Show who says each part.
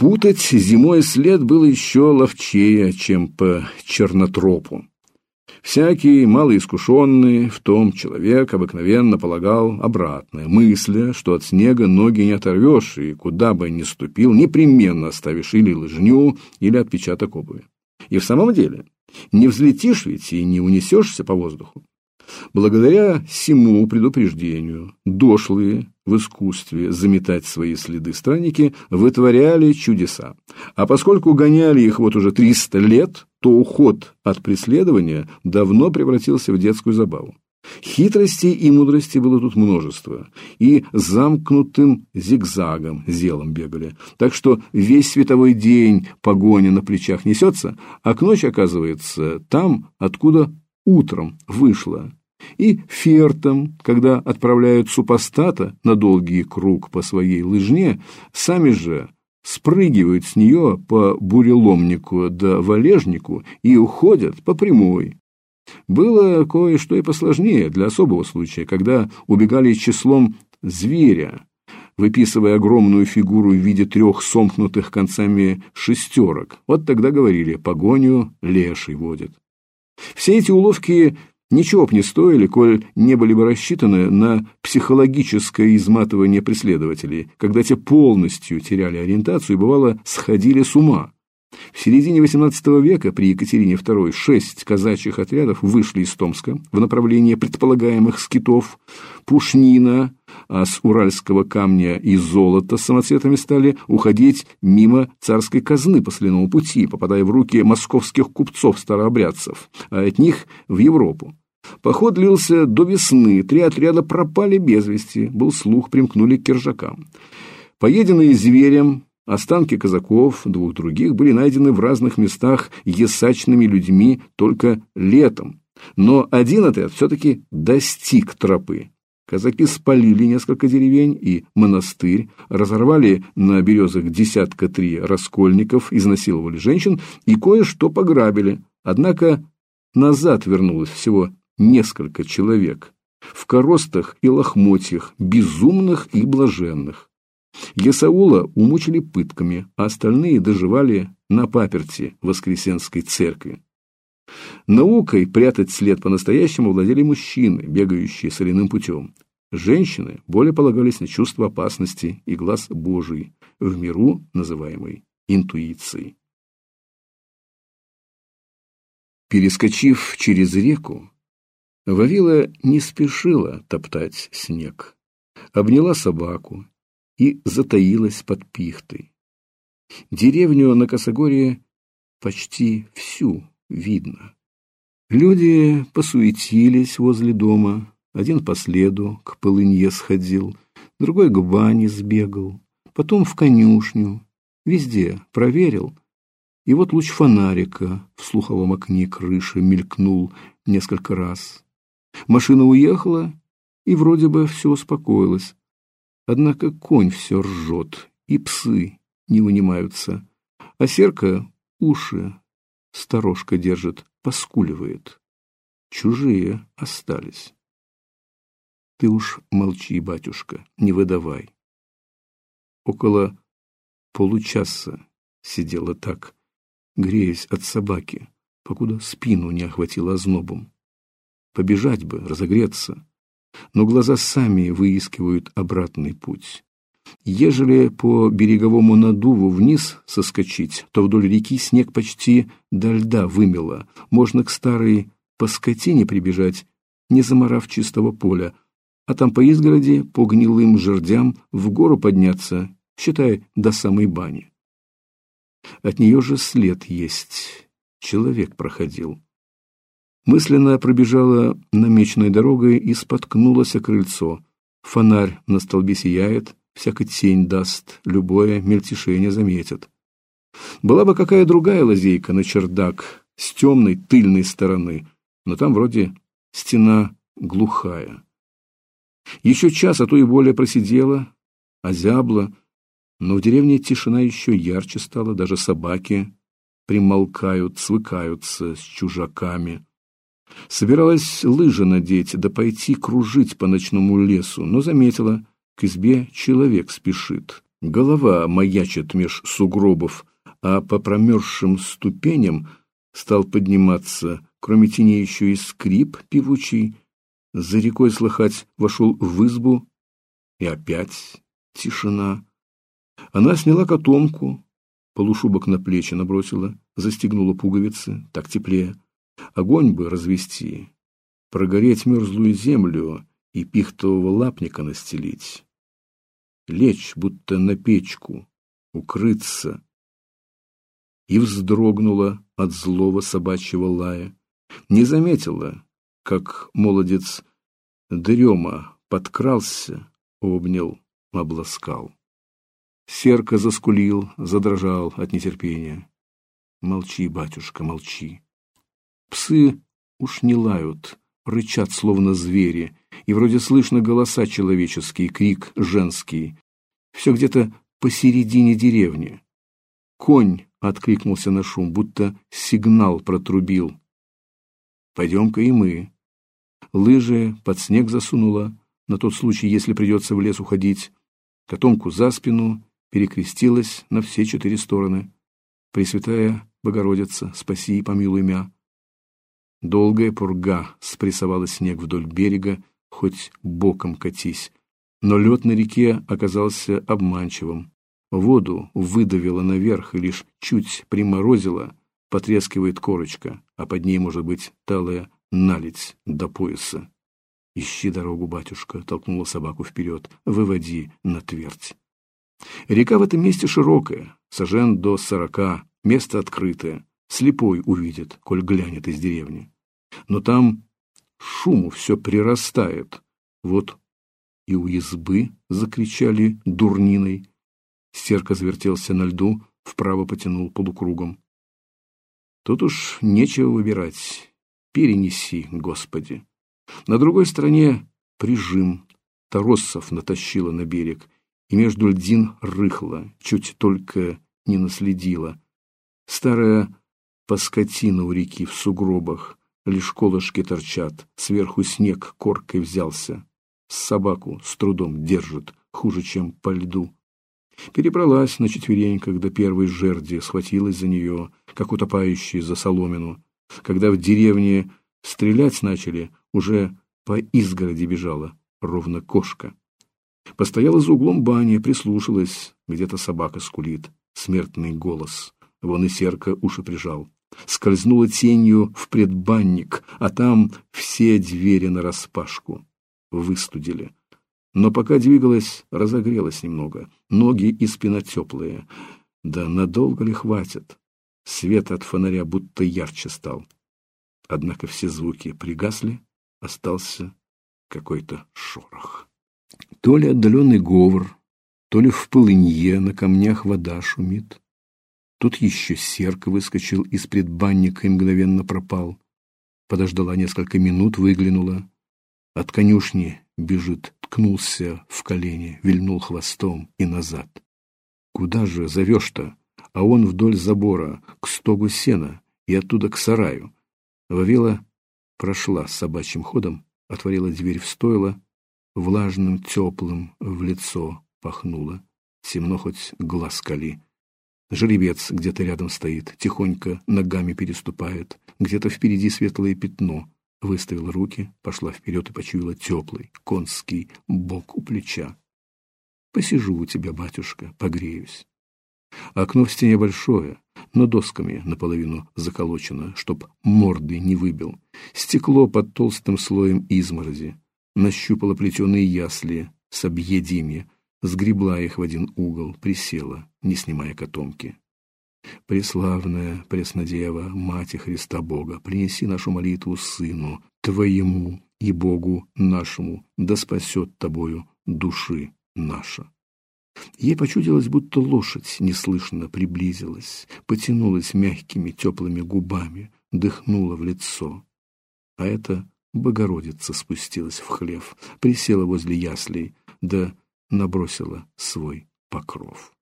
Speaker 1: Путать зимой след было еще ловчее, чем по чернотропу. Всякий малоискушенный в том человек обыкновенно полагал обратное, мысля, что от снега ноги не оторвешь, и куда бы ни ступил, непременно оставишь или лыжню, или отпечаток обуви. И в самом деле, не взлетишь ведь и не унесешься по воздуху. Благодаря всему предупреждению дошлые в искусстве заметать свои следы странники вытворяли чудеса. А поскольку гоняли их вот уже 300 лет, то уход от преследования давно превратился в детскую забаву. Хитростей и мудрости было тут множество, и замкнутым зигзагом зелом бегали, так что весь световой день погоня на плечах несется, а к ночи оказывается там, откуда утром вышла и фертом, когда отправляют супостата на долгий круг по своей лыжне, сами же спрыгивают с нее по буреломнику да валежнику и уходят по прямой. Было кое-что и посложнее для особого случая, когда убегали числом зверя, выписывая огромную фигуру в виде трех сомкнутых концами шестерок. Вот тогда говорили, погоню леший водит. Все эти уловки ничего б не стоили, коль не были бы рассчитаны на психологическое изматывание преследователей, когда те полностью теряли ориентацию и, бывало, сходили с ума. В середине XVIII века при Екатерине II шесть казачьих отрядов вышли из Томска в направлении предполагаемых скитов Пушнина, а с уральского камня и золота с самоцветами стали уходить мимо царской казны по соляному пути, попадая в руки московских купцов-старообрядцев, а от них в Европу. Поход длился до весны, три отряда пропали без вести, был слух, примкнули к киржакам. Поеденные зверем, останки казаков, двух других, были найдены в разных местах есачными людьми только летом. Но один отряд все-таки достиг тропы. Казаки спалили несколько деревень и монастырь, разорвали на березах десятка три раскольников, изнасиловали женщин и кое-что пограбили. Однако назад вернулось всего несколько человек, в коростах и лохмотьях, безумных и блаженных. Есаула умучили пытками, а остальные доживали на паперти Воскресенской церкви. Наукой прятать след по-настоящему владели мужчины, бегающие соляным путем. Женщины более полагались на чувство опасности и глаз Божий, в миру называемой интуицией. Перескочив через реку, Вавила не спешила топтать снег, обняла собаку и затаилась под пихтой. Деревню на Косогоре почти всю видно. Люди посуетились возле дома, один по следу к полынье сходил, другой к бане сбегал, потом в конюшню, везде проверил, и вот луч фонарика в слуховом окне крыши мелькнул несколько раз. Машина уехала, и вроде бы все успокоилось. Однако конь все ржет, и псы не унимаются, а серка уши сторожка держит, поскуливает. Чужие остались. Ты уж молчи, батюшка, не выдавай. Около получаса сидела так, греясь от собаки, покуда спину не охватила ознобом. Побежать бы, разогреться, но глаза сами выискивают обратный путь. Ежели по береговому надуву вниз соскочить, то вдоль реки снег почти до льда вымело. Можно к старой поскотине прибежать, не заморав чистого поля, а там по изгороди, по гнилым жердям, в гору подняться, считай, до самой бани. От нее же след есть. Человек проходил. Мысленно пробежала намеченной дорогой и споткнулась о крыльцо. Фонарь на столбе сияет, всякая тень даст, любое мельтешение заметит. Была бы какая другая лазейка на чердак с темной тыльной стороны, но там вроде стена глухая. Еще час, а то и более просидела, озябла, но в деревне тишина еще ярче стала, даже собаки примолкают, свыкаются с чужаками. Собиралась лыжи надеть, да пойти кружить по ночному лесу, но заметила, к избе человек спешит. Голова маячит меж сугробов, а по промерзшим ступеням стал подниматься, кроме теней еще и скрип певучий. За рекой слыхать вошел в избу, и опять тишина. Она сняла котомку, полушубок на плечи набросила, застегнула пуговицы, так теплее. Огонь бы развести, прогореть мерзлую землю и пихтового лапника настелить. Лечь, будто на печку, укрыться. И вздрогнула от злого собачьего лая. Не заметила, как молодец дрема подкрался, обнял, обласкал. Серка заскулил, задрожал от нетерпения. Молчи, батюшка, молчи. Псы уж не лают, рычат, словно звери, и вроде слышно голоса человеческие, крик женский. Все где-то посередине деревни. Конь откликнулся на шум, будто сигнал протрубил. Пойдем-ка и мы. Лыжи под снег засунула, на тот случай, если придется в лес уходить, котомку за спину перекрестилась на все четыре стороны. Пресвятая Богородица, спаси и помилуй мя. Долгая пурга спрессовала снег вдоль берега, хоть боком катись, но лед на реке оказался обманчивым. Воду выдавило наверх и лишь чуть приморозило, потрескивает корочка, а под ней может быть талая наледь до пояса. «Ищи дорогу, батюшка», — толкнула собаку вперед, — «выводи на твердь». Река в этом месте широкая, сажен до сорока, место открытое, слепой увидит, коль глянет из деревни. Но там шуму все прирастает. Вот и у избы закричали дурниной. Серка завертелся на льду, вправо потянул полукругом. Тут уж нечего выбирать. Перенеси, Господи. На другой стороне прижим. Тароссов натащила на берег — и между льдин рыхло, чуть только не наследила. Старая паскотина у реки в сугробах, лишь колышки торчат, сверху снег коркой взялся. Собаку с трудом держит, хуже, чем по льду. Перебралась на четвереньках до первой жерди, схватилась за нее, как утопающий за соломину. Когда в деревне стрелять начали, уже по изгороди бежала, ровно кошка. Постояла за углом бани, прислушалась. Где-то собака скулит. Смертный голос. Вон и серка уши прижал. Скользнула тенью в предбанник, а там все двери нараспашку. Выстудили. Но пока двигалась, разогрелась немного. Ноги и спина теплые. Да надолго ли хватит? Свет от фонаря будто ярче стал. Однако все звуки пригасли, остался какой-то шорох. То ли отдаленный говор, то ли в полынье на камнях вода шумит. Тут еще серка выскочил из предбанника и мгновенно пропал. Подождала несколько минут, выглянула. От конюшни бежит, ткнулся в колени, вильнул хвостом и назад. Куда же зовешь-то? А он вдоль забора, к стогу сена и оттуда к сараю. Вавила прошла собачьим ходом, отворила дверь в стойло, влажным, теплым в лицо пахнуло. Темно хоть глаз кали. Жеребец где-то рядом стоит, тихонько ногами переступает. Где-то впереди светлое пятно. Выставила руки, пошла вперед и почуяла теплый, конский бок у плеча. Посижу у тебя, батюшка, погреюсь. Окно в стене большое, но досками наполовину заколочено, чтоб морды не выбил. Стекло под толстым слоем изморози нащупала плетеные ясли с объедимья, сгребла их в один угол, присела, не снимая котомки. Преславная Преснодева, Мать Христа Бога, принеси нашу молитву Сыну Твоему и Богу нашему, да спасет Тобою души наша. Ей почудилось, будто лошадь неслышно приблизилась, потянулась мягкими теплыми губами, дыхнула в лицо. А это Богородица спустилась в хлев, присела возле яслей, да набросила свой покров.